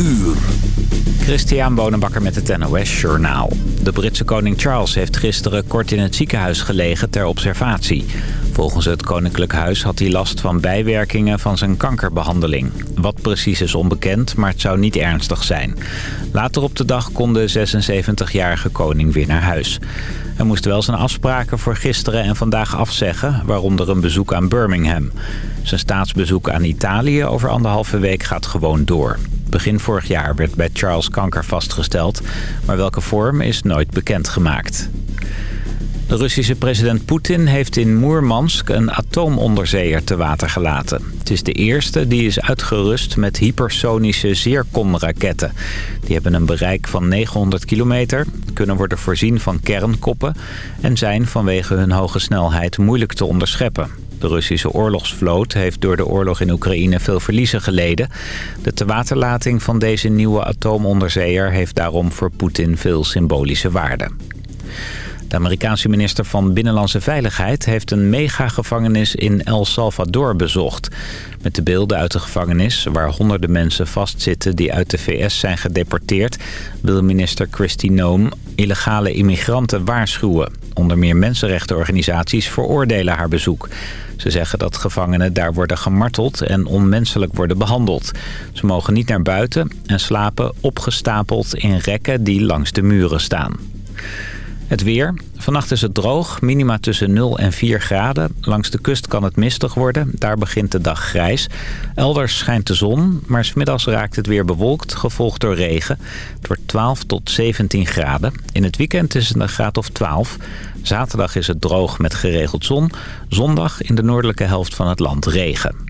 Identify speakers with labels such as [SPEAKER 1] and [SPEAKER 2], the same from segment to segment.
[SPEAKER 1] uur.
[SPEAKER 2] Christian Bonenbakker met het NOS Journaal. De Britse koning Charles heeft gisteren kort in het ziekenhuis gelegen ter observatie. Volgens het koninklijk huis had hij last van bijwerkingen van zijn kankerbehandeling. Wat precies is onbekend, maar het zou niet ernstig zijn. Later op de dag kon de 76-jarige koning weer naar huis. Hij moest wel zijn afspraken voor gisteren en vandaag afzeggen... waaronder een bezoek aan Birmingham. Zijn staatsbezoek aan Italië over anderhalve week gaat gewoon door. Begin vorig jaar werd bij Charles kanker vastgesteld... maar welke vorm is nooit bekendgemaakt. De Russische president Poetin heeft in Moermansk een atoomonderzeeër te water gelaten. Het is de eerste die is uitgerust met hypersonische Zircon-raketten. Die hebben een bereik van 900 kilometer, kunnen worden voorzien van kernkoppen... en zijn vanwege hun hoge snelheid moeilijk te onderscheppen. De Russische oorlogsvloot heeft door de oorlog in Oekraïne veel verliezen geleden. De tewaterlating van deze nieuwe atoomonderzeeër heeft daarom voor Poetin veel symbolische waarde. De Amerikaanse minister van Binnenlandse Veiligheid heeft een megagevangenis in El Salvador bezocht. Met de beelden uit de gevangenis, waar honderden mensen vastzitten die uit de VS zijn gedeporteerd, wil minister Christy Noem illegale immigranten waarschuwen. Onder meer mensenrechtenorganisaties veroordelen haar bezoek. Ze zeggen dat gevangenen daar worden gemarteld en onmenselijk worden behandeld. Ze mogen niet naar buiten en slapen opgestapeld in rekken die langs de muren staan. Het weer. Vannacht is het droog, minima tussen 0 en 4 graden. Langs de kust kan het mistig worden, daar begint de dag grijs. Elders schijnt de zon, maar smiddags raakt het weer bewolkt, gevolgd door regen. Het wordt 12 tot 17 graden. In het weekend is het een graad of 12. Zaterdag is het droog met geregeld zon. Zondag in de noordelijke helft van het land regen.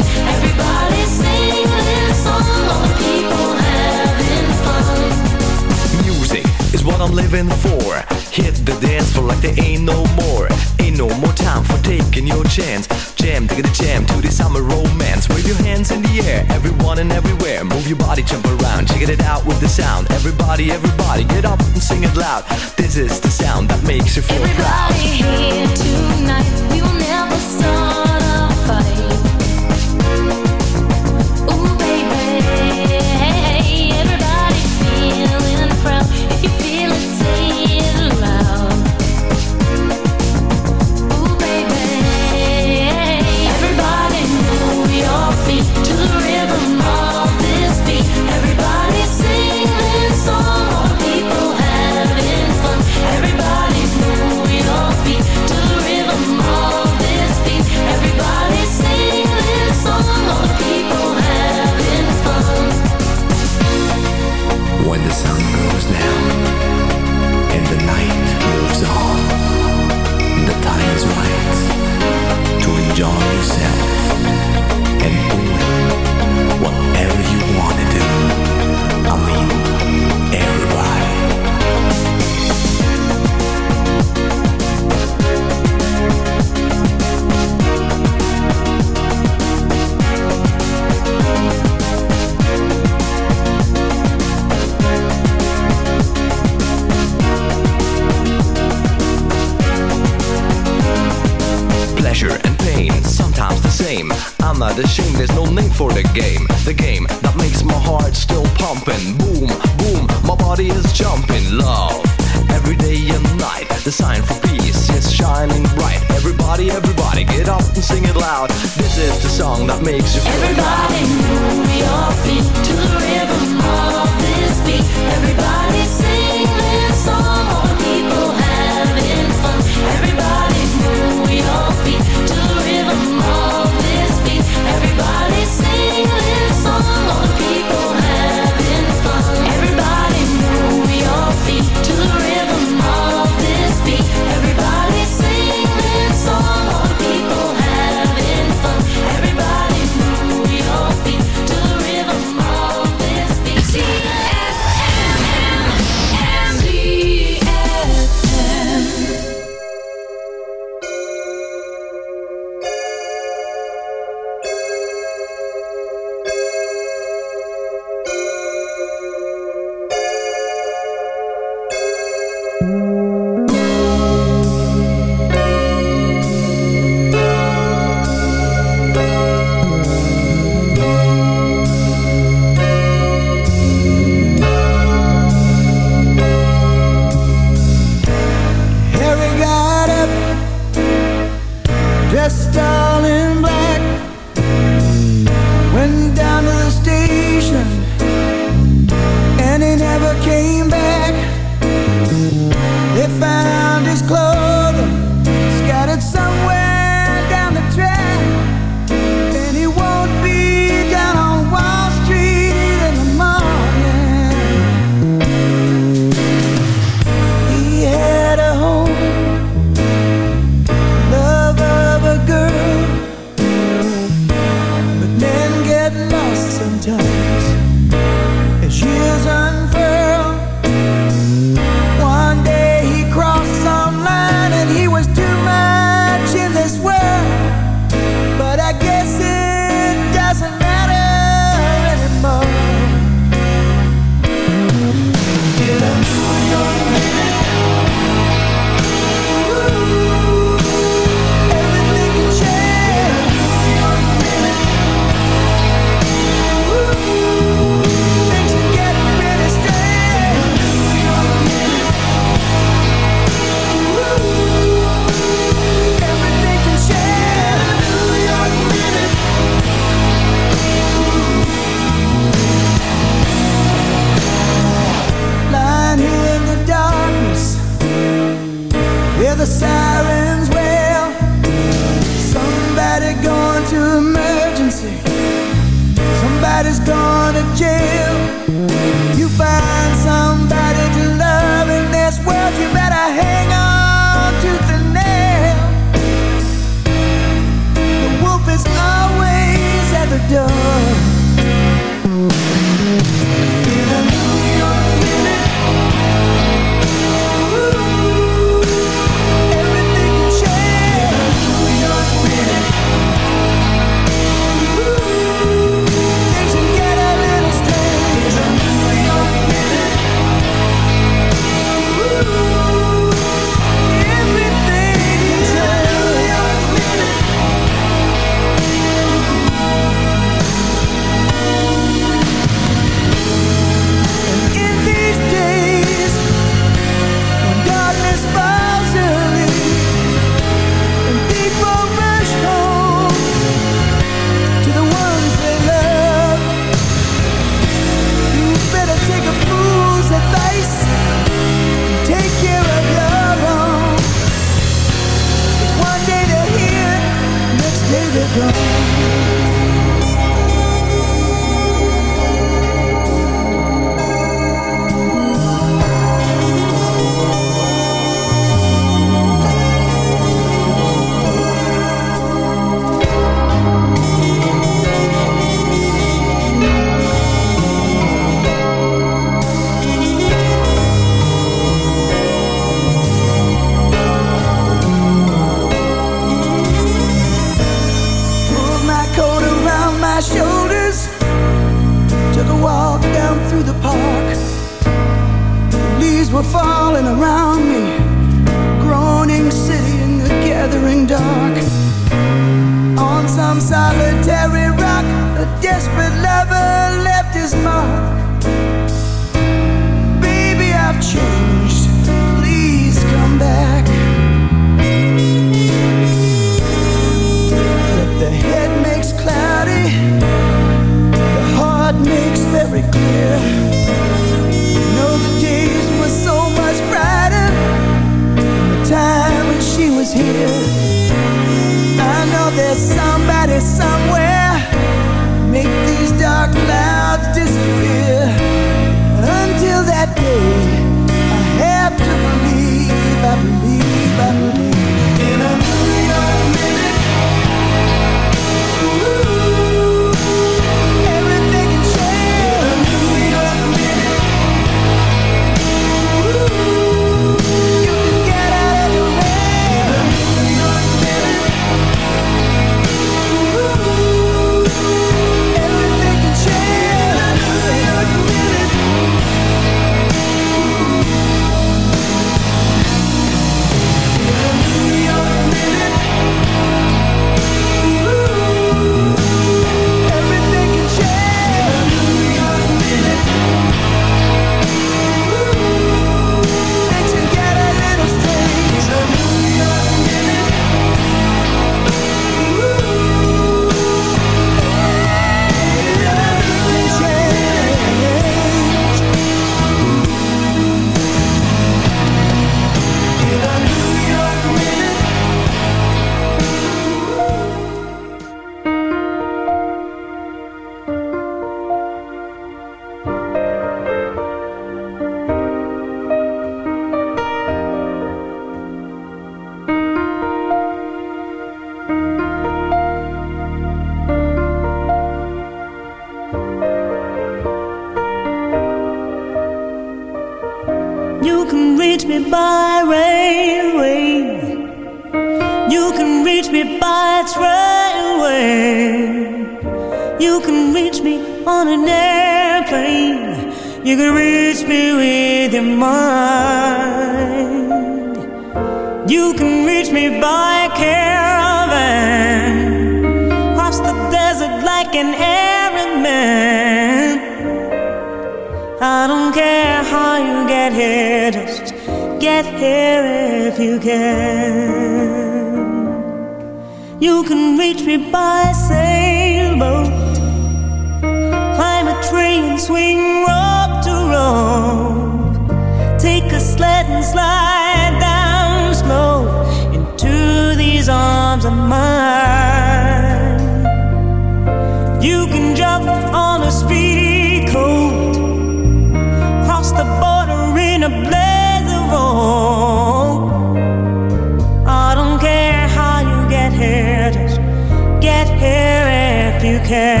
[SPEAKER 3] Can.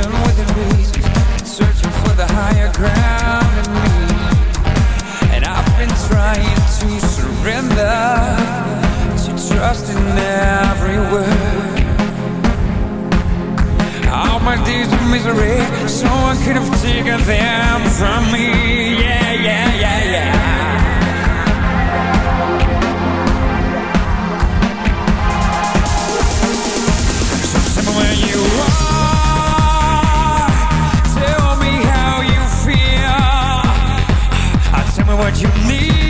[SPEAKER 4] season within reason Searching for the higher ground in me. And I've been trying to surrender To trust in every word. All my days of misery Someone could have taken them from me. Yeah, yeah, yeah, yeah. what you need.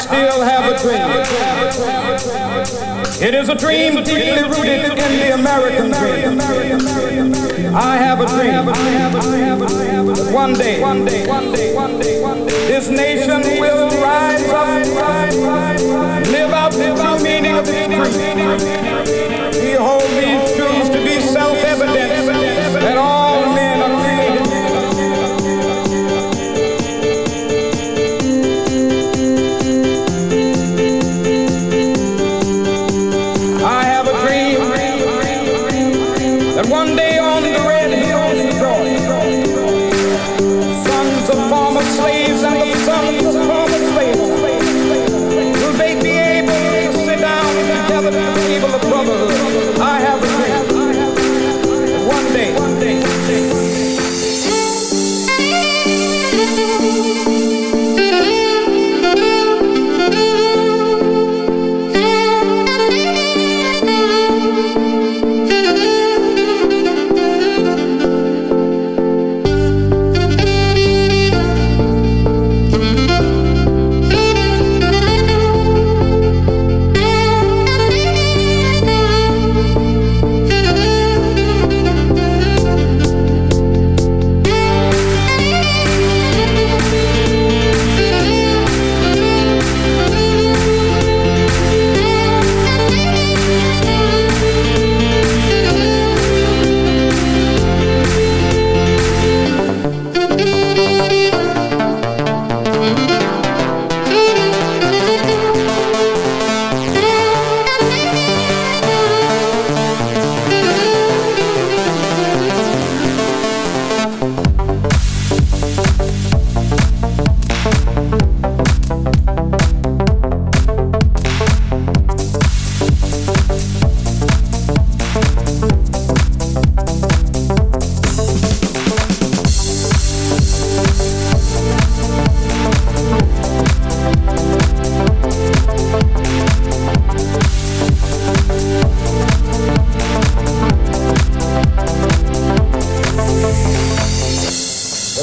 [SPEAKER 5] Still have a dream. It is a dream deeply rooted in the American dream. I have a dream. One day, one day, one day, one day, one day, this nation will rise up, live out the meaning of its creed. We hold these truths to be self-evident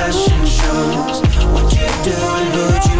[SPEAKER 6] fashion shows. What you do and who
[SPEAKER 3] you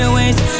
[SPEAKER 7] your ways.